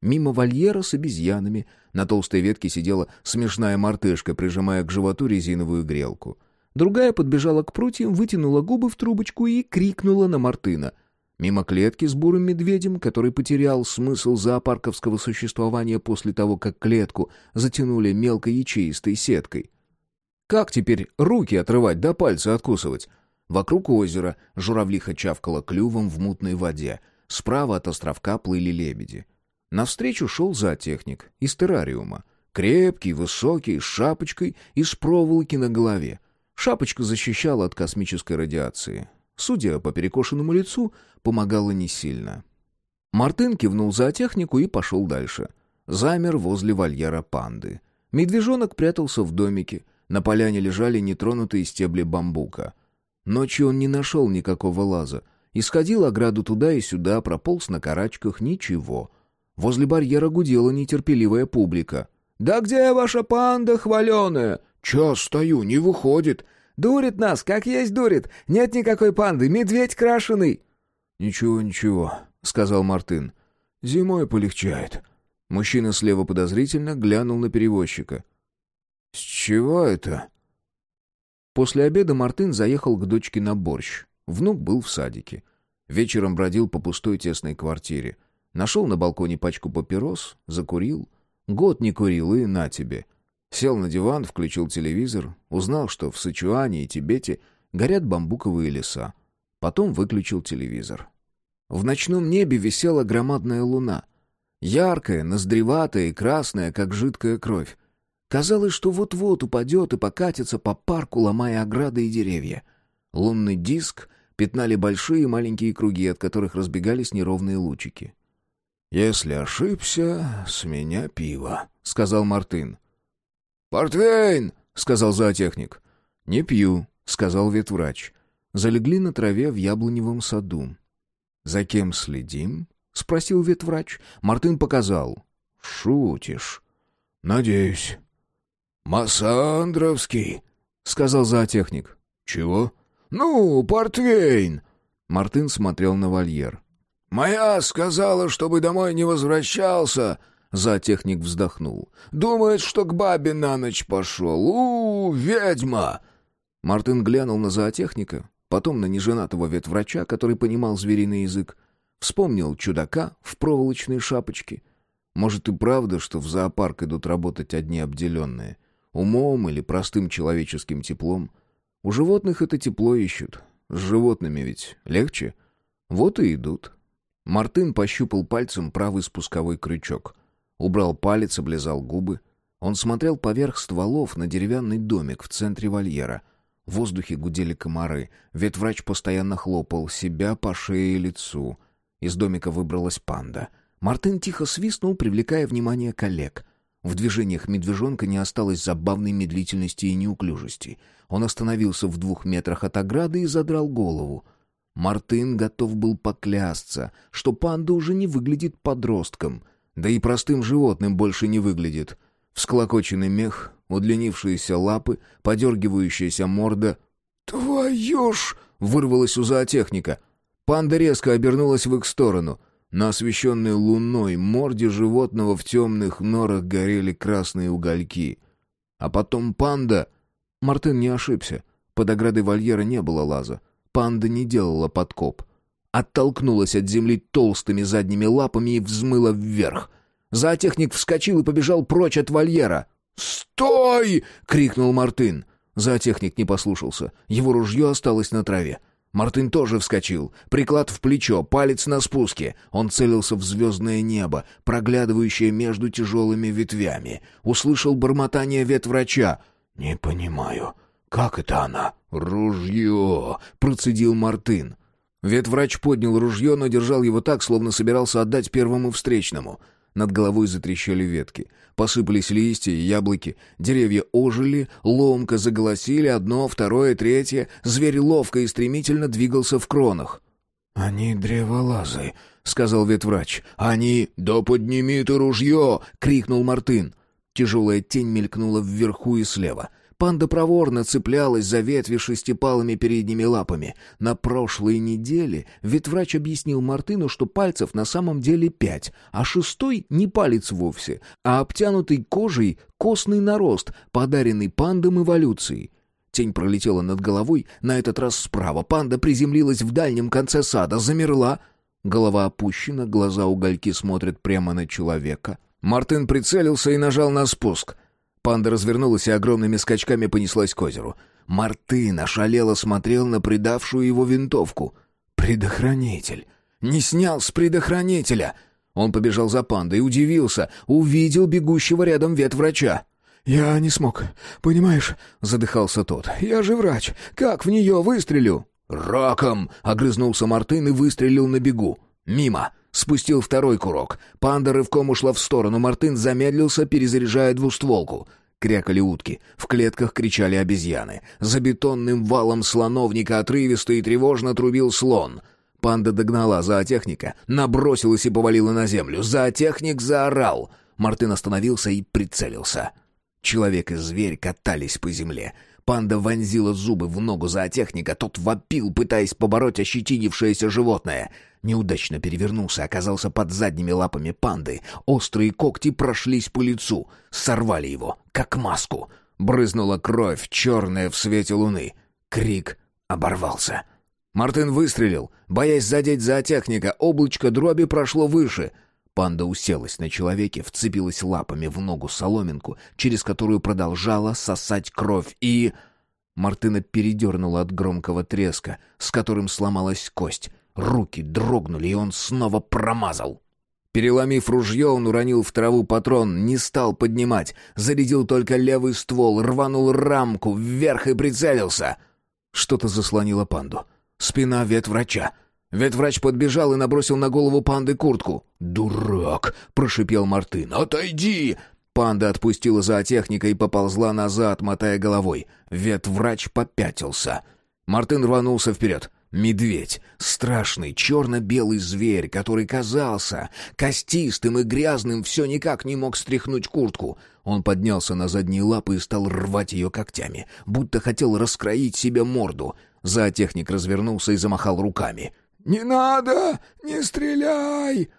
[SPEAKER 1] Мимо вольера с обезьянами на толстой ветке сидела смешная мартышка, прижимая к животу резиновую грелку — Другая подбежала к прутьям, вытянула губы в трубочку и крикнула на Мартына. Мимо клетки с бурым медведем, который потерял смысл зоопарковского существования после того, как клетку затянули мелкой ячеистой сеткой. Как теперь руки отрывать да пальцы откусывать? Вокруг озера журавлиха чавкала клювом в мутной воде. Справа от островка плыли лебеди. Навстречу шел зоотехник из террариума. Крепкий, высокий, с шапочкой и с проволоки на голове. Шапочка защищала от космической радиации. Судя по перекошенному лицу, помогала не сильно. Мартын кивнул за технику и пошел дальше. Замер возле вольера панды. Медвежонок прятался в домике. На поляне лежали нетронутые стебли бамбука. Ночью он не нашел никакого лаза. Исходил ограду туда и сюда, прополз на карачках, ничего. Возле барьера гудела нетерпеливая публика.
[SPEAKER 4] «Да где ваша панда хваленая?»
[SPEAKER 1] «Час стою, не выходит».
[SPEAKER 4] «Дурит нас, как есть дурит. Нет никакой панды, медведь крашеный».
[SPEAKER 1] «Ничего, ничего», — сказал Мартын. «Зимой полегчает». Мужчина слева подозрительно глянул на перевозчика. «С чего это?» После обеда Мартын заехал к дочке на борщ. Внук был в садике. Вечером бродил по пустой тесной квартире. Нашел на балконе пачку папирос, закурил. Год не курил, и на тебе. Сел на диван, включил телевизор, узнал, что в Сычуане и Тибете горят бамбуковые леса. Потом выключил телевизор. В ночном небе висела громадная луна. Яркая, ноздреватая и красная, как жидкая кровь. Казалось, что вот-вот упадет и покатится по парку, ломая ограды и деревья. Лунный диск пятнали большие и маленькие круги, от которых разбегались неровные лучики. «Если ошибся, с меня пиво», — сказал Мартын.
[SPEAKER 4] «Портвейн!» — сказал зоотехник.
[SPEAKER 1] «Не пью», — сказал ветврач. Залегли на траве в яблоневом саду. «За кем следим?» — спросил ветврач. Мартын показал. «Шутишь?»
[SPEAKER 4] «Надеюсь». «Массандровский», — сказал зоотехник.
[SPEAKER 1] «Чего?»
[SPEAKER 4] «Ну, портвейн».
[SPEAKER 1] Мартын смотрел на вольер.
[SPEAKER 4] «Моя сказала, чтобы домой не возвращался», Зоотехник вздохнул. «Думает, что к бабе на ночь пошел. У, ведьма!»
[SPEAKER 1] Мартин глянул на зоотехника, потом на неженатого ветврача, который понимал звериный язык. Вспомнил чудака в проволочной шапочке. Может и правда, что в зоопарк идут работать одни обделенные. Умом или простым человеческим теплом. У животных это тепло ищут. С животными ведь легче. Вот и идут. Мартын пощупал пальцем правый спусковой крючок. Убрал палец, облизал губы. Он смотрел поверх стволов на деревянный домик в центре вольера. В воздухе гудели комары. Ветврач постоянно хлопал себя по шее и лицу. Из домика выбралась панда. Мартын тихо свистнул, привлекая внимание коллег. В движениях медвежонка не осталось забавной медлительности и неуклюжести. Он остановился в двух метрах от ограды и задрал голову. Мартын готов был поклясться, что панда уже не выглядит подростком, да и простым животным больше не выглядит. Всклокоченный мех, удлинившиеся лапы, подергивающаяся морда.
[SPEAKER 4] «Твою ж!»
[SPEAKER 1] — вырвалась у зоотехника. Панда резко обернулась в их сторону. На освещенной луной морде животного в темных норах горели красные угольки. А потом панда... Мартын не ошибся. Под оградой вольера не было лаза. Панда не делала подкоп. Оттолкнулась от земли толстыми задними лапами и взмыла вверх. Зоотехник вскочил и побежал прочь от вольера.
[SPEAKER 4] «Стой!»
[SPEAKER 1] — крикнул Мартын. Зоотехник не послушался. Его ружье осталось на траве. Мартын тоже вскочил. Приклад в плечо, палец на спуске. Он целился в звездное небо, проглядывающее между тяжелыми ветвями. Услышал бормотание ветврача. «Не понимаю, как это она?» «Ружье!» — процедил Мартын. Ветврач поднял ружье, но держал его так, словно собирался отдать первому встречному. Над головой затрещали ветки. Посыпались листья и яблоки. Деревья ожили, ломко заголосили, одно, второе, третье. Зверь ловко и стремительно двигался в кронах.
[SPEAKER 4] «Они древолазы», — сказал ветврач.
[SPEAKER 1] «Они...» «Да подними ты ружье!» — крикнул Мартын. Тяжелая тень мелькнула вверху и слева — Панда проворно цеплялась за ветви шестипалыми передними лапами. На прошлой неделе ветврач объяснил Мартыну, что пальцев на самом деле пять, а шестой не палец вовсе, а обтянутый кожей костный нарост, подаренный пандам эволюцией. Тень пролетела над головой, на этот раз справа. Панда приземлилась в дальнем конце сада, замерла. Голова опущена, глаза угольки смотрят прямо на человека. Мартын прицелился и нажал на спуск. Панда развернулась и огромными скачками понеслась к озеру. Мартын ошалело смотрел на предавшую его винтовку. «Предохранитель! Не снял с предохранителя!» Он побежал за пандой и удивился, увидел бегущего рядом ветврача.
[SPEAKER 4] «Я не смог, понимаешь?» — задыхался тот. «Я же врач. Как в нее выстрелю?»
[SPEAKER 1] «Раком!» — огрызнулся Мартын и выстрелил на бегу. «Мимо!» Спустил второй курок. Панда рывком ушла в сторону. Мартын замедлился, перезаряжая двустволку. Крякали утки. В клетках кричали обезьяны. За бетонным валом слоновника отрывисто и тревожно трубил слон. Панда догнала зоотехника, набросилась и повалила на землю. Зоотехник заорал. Мартын остановился и прицелился. Человек и зверь катались по земле. Панда вонзила зубы в ногу зоотехника, тот вопил, пытаясь побороть ощетинившееся животное. Неудачно перевернулся, оказался под задними лапами панды. Острые когти прошлись по лицу, сорвали его, как маску. Брызнула кровь, черная в свете луны. Крик оборвался. Мартын выстрелил, боясь задеть зоотехника, облачко дроби прошло выше — Панда уселась на человеке, вцепилась лапами в ногу соломинку, через которую продолжала сосать кровь, и... Мартына передернула от громкого треска, с которым сломалась кость. Руки дрогнули, и он снова промазал. Переломив ружье, он уронил в траву патрон, не стал поднимать, зарядил только левый ствол, рванул рамку вверх и прицелился. Что-то заслонило панду. Спина ветврача. Ветврач подбежал и набросил на голову панды куртку. «Дурак!» — прошипел Мартын. «Отойди!» Панда отпустила зоотехника и поползла назад, мотая головой. Ветврач попятился. Мартын рванулся вперед. Медведь. Страшный черно-белый зверь, который казался костистым и грязным, все никак не мог стряхнуть куртку. Он поднялся на задние лапы и стал рвать ее когтями, будто хотел раскроить себе морду. Зоотехник развернулся и замахал руками.
[SPEAKER 4] «Не надо! Не стреляй!»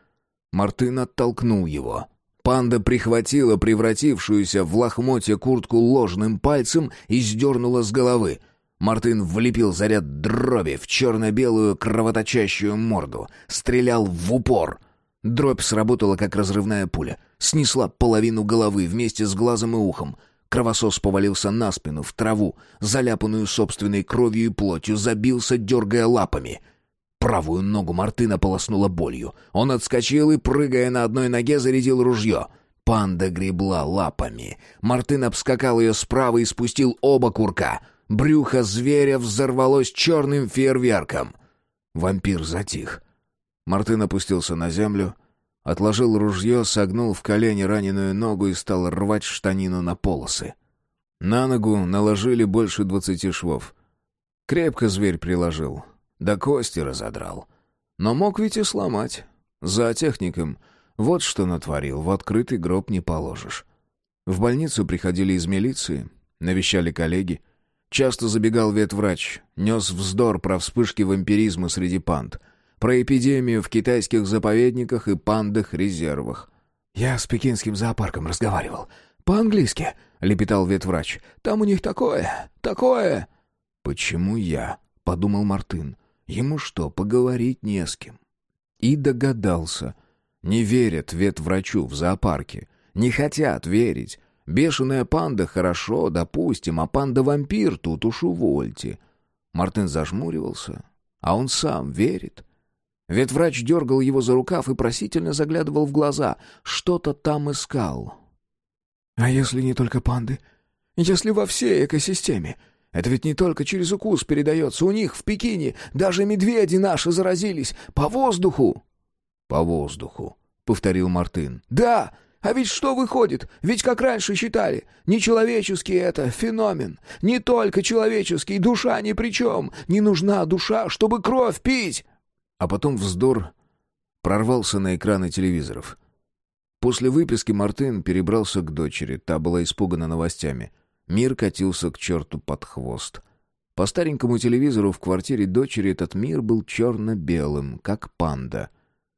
[SPEAKER 1] Мартын оттолкнул его. Панда прихватила превратившуюся в лохмотье куртку ложным пальцем и сдернула с головы. Мартын влепил заряд дроби в черно-белую кровоточащую морду. Стрелял в упор.
[SPEAKER 2] Дробь сработала, как разрывная пуля. Снесла половину головы вместе с глазом и ухом. Кровосос повалился на спину, в траву, заляпанную собственной кровью и плотью, забился, дергая лапами. Правую ногу Мартына полоснула болью. Он отскочил и, прыгая на одной ноге, зарядил ружье. Панда гребла лапами. Мартын обскакал ее справа и спустил оба курка. Брюхо зверя взорвалось черным фейерверком. Вампир затих. Мартын опустился на землю, Отложил ружье, согнул в колени раненую ногу и стал рвать штанину на полосы. На ногу наложили больше двадцати швов. Крепко зверь приложил, до кости разодрал. Но мог ведь и сломать. За техником. Вот что натворил, в открытый гроб не положишь. В больницу приходили из милиции, навещали коллеги. Часто забегал ветврач, нес вздор про вспышки вампиризма среди панд — про эпидемию в китайских заповедниках и пандах-резервах.
[SPEAKER 4] «Я с пекинским зоопарком разговаривал. По-английски», — лепетал ветврач. «Там у них такое, такое...»
[SPEAKER 2] «Почему я?» — подумал Мартын. «Ему что, поговорить не с кем?» И догадался. Не верят ветврачу в зоопарке. Не хотят верить. Бешеная панда хорошо, допустим, а панда-вампир тут уж увольте. Мартын зажмуривался, а он сам верит. Ветврач дергал его за рукав и просительно заглядывал в глаза. Что-то там искал.
[SPEAKER 4] «А если не только панды? Если во всей экосистеме? Это ведь не только через укус передается. У них в Пекине даже медведи наши заразились. По воздуху!»
[SPEAKER 2] «По воздуху», — повторил Мартын.
[SPEAKER 4] «Да!» А ведь что выходит? Ведь как раньше считали, нечеловеческий это феномен. Не только человеческий, душа ни при чем. Не нужна душа, чтобы кровь пить.
[SPEAKER 2] А потом вздор прорвался на экраны телевизоров. После выписки Мартын перебрался к дочери, та была испугана новостями. Мир катился к черту под хвост. По старенькому телевизору в квартире дочери этот мир был черно-белым, как панда.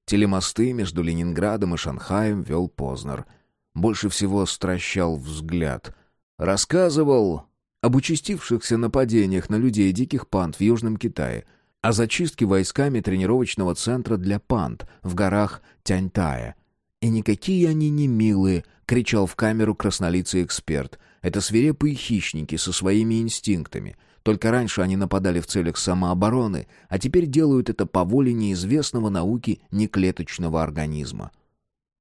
[SPEAKER 2] Телемосты между Ленинградом и Шанхаем вел Познер. Больше всего стращал взгляд. Рассказывал об участившихся нападениях на людей диких панд в Южном Китае — о зачистке войсками тренировочного центра для панд в горах Тяньтая. «И никакие они не милые!» — кричал в камеру краснолицый эксперт. «Это свирепые хищники со своими инстинктами. Только раньше они нападали в целях самообороны, а теперь делают это по воле неизвестного науки неклеточного организма».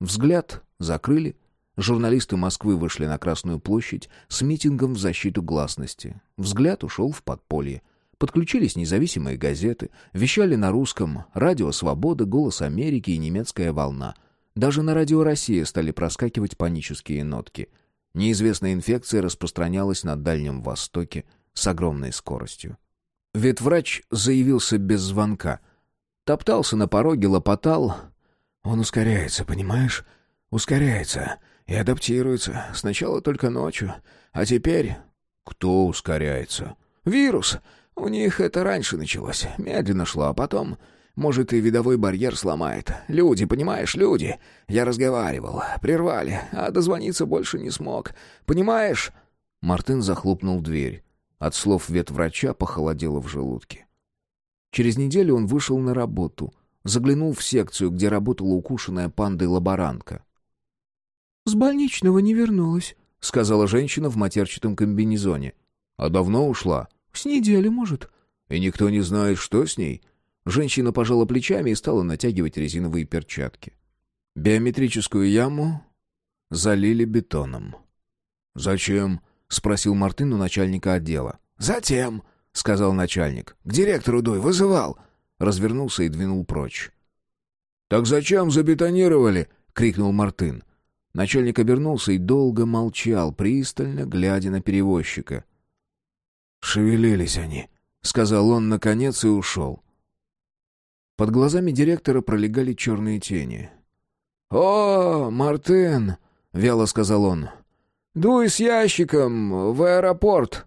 [SPEAKER 2] Взгляд закрыли. Журналисты Москвы вышли на Красную площадь с митингом в защиту гласности. Взгляд ушел в подполье. Подключились независимые газеты, вещали на русском, радио «Свобода», «Голос Америки» и «Немецкая волна». Даже на радио «Россия» стали проскакивать панические нотки. Неизвестная инфекция распространялась на Дальнем Востоке с огромной скоростью. Ветврач заявился без звонка. Топтался на пороге, лопотал.
[SPEAKER 4] «Он ускоряется, понимаешь? Ускоряется и адаптируется. Сначала только ночью, а теперь...»
[SPEAKER 2] «Кто ускоряется?»
[SPEAKER 4] «Вирус. У них это раньше началось, медленно шло, а потом... Может, и видовой барьер сломает. Люди, понимаешь, люди. Я разговаривал, прервали, а дозвониться больше не смог. Понимаешь?»
[SPEAKER 2] Мартын захлопнул дверь. От слов ветврача похолодело в желудке. Через неделю он вышел на работу, заглянул в секцию, где работала укушенная пандой лаборантка.
[SPEAKER 3] «С больничного не вернулась», —
[SPEAKER 2] сказала женщина в матерчатом комбинезоне. «А давно ушла?»
[SPEAKER 3] «С недели, может».
[SPEAKER 2] «И никто не знает, что с ней?» Женщина пожала плечами и стала натягивать резиновые перчатки. Биометрическую яму залили бетоном.
[SPEAKER 4] «Зачем?»
[SPEAKER 2] — спросил Мартын у начальника отдела.
[SPEAKER 4] «Затем», — сказал начальник. «К директору дуй, вызывал».
[SPEAKER 2] Развернулся и двинул прочь.
[SPEAKER 4] «Так зачем забетонировали?» — крикнул Мартын.
[SPEAKER 2] Начальник обернулся и долго молчал, пристально глядя на перевозчика.
[SPEAKER 4] «Шевелились они», — сказал он наконец и ушел.
[SPEAKER 2] Под глазами директора пролегали черные тени.
[SPEAKER 4] «О, Мартын!» — вяло сказал он. «Дуй с ящиком в аэропорт».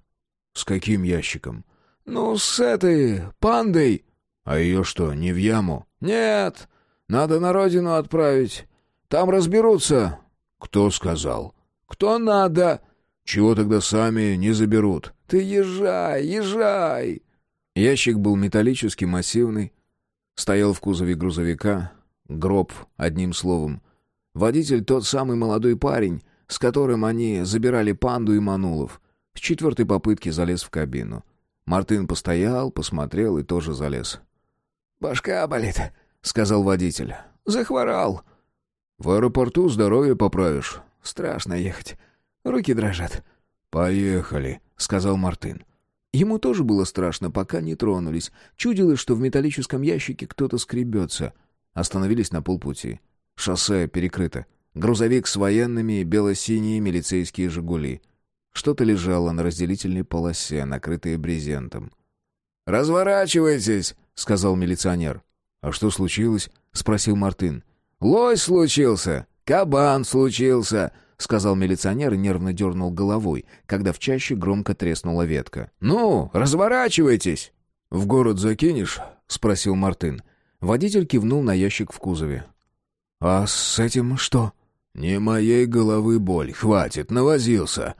[SPEAKER 2] «С каким ящиком?»
[SPEAKER 4] «Ну, с этой пандой».
[SPEAKER 2] «А ее что, не в яму?»
[SPEAKER 4] «Нет, надо на родину отправить. Там разберутся».
[SPEAKER 2] «Кто сказал?»
[SPEAKER 4] «Кто надо».
[SPEAKER 2] «Чего тогда сами не заберут?»
[SPEAKER 4] Ты езжай, езжай!»
[SPEAKER 2] Ящик был металлический, массивный. Стоял в кузове грузовика.
[SPEAKER 1] Гроб, одним словом. Водитель тот самый молодой парень, с которым они забирали панду и манулов. С четвертой попытки залез в кабину. Мартын постоял, посмотрел и тоже залез.
[SPEAKER 4] «Башка болит», — сказал водитель. «Захворал».
[SPEAKER 1] «В аэропорту здоровье поправишь».
[SPEAKER 4] «Страшно ехать. Руки дрожат».
[SPEAKER 1] «Поехали», — сказал Мартын.
[SPEAKER 3] Ему тоже было страшно, пока не тронулись. Чудилось, что в металлическом ящике кто-то скребется. Остановились на полпути. Шоссе перекрыто. Грузовик с военными и бело-синие милицейские «Жигули». Что-то лежало на разделительной полосе, накрытое брезентом.
[SPEAKER 4] «Разворачивайтесь!» — сказал милиционер.
[SPEAKER 1] «А что случилось?» — спросил Мартын.
[SPEAKER 4] «Лось случился! Кабан случился!» — сказал милиционер и нервно дернул головой, когда в чаще громко треснула ветка. «Ну, разворачивайтесь!»
[SPEAKER 1] «В город закинешь?» — спросил Мартын.
[SPEAKER 3] Водитель кивнул на ящик в кузове.
[SPEAKER 1] «А с этим что?»
[SPEAKER 4] «Не моей головы боль. Хватит, навозился!»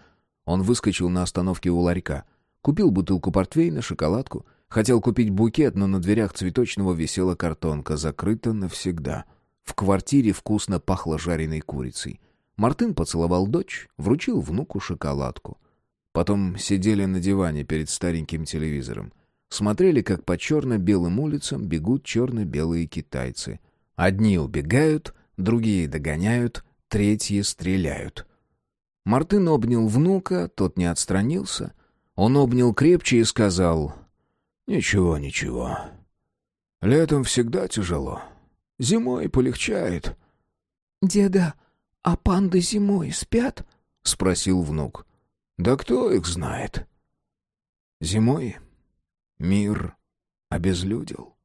[SPEAKER 3] Он выскочил на остановке у ларька. Купил бутылку портвейна, шоколадку. Хотел купить букет, но на дверях цветочного висела картонка, закрыта навсегда. В квартире вкусно пахло жареной курицей. Мартын поцеловал дочь, вручил внуку шоколадку. Потом сидели на диване перед стареньким телевизором. Смотрели, как по черно-белым улицам бегут черно-белые китайцы. Одни убегают, другие догоняют, третьи стреляют. Мартын обнял внука, тот не отстранился. Он обнял крепче и сказал, «Ничего, ничего. Летом всегда тяжело. Зимой полегчает».
[SPEAKER 5] «Деда, «А панды зимой спят?»
[SPEAKER 1] — спросил внук.
[SPEAKER 4] «Да кто их знает?»
[SPEAKER 1] Зимой мир обезлюдил.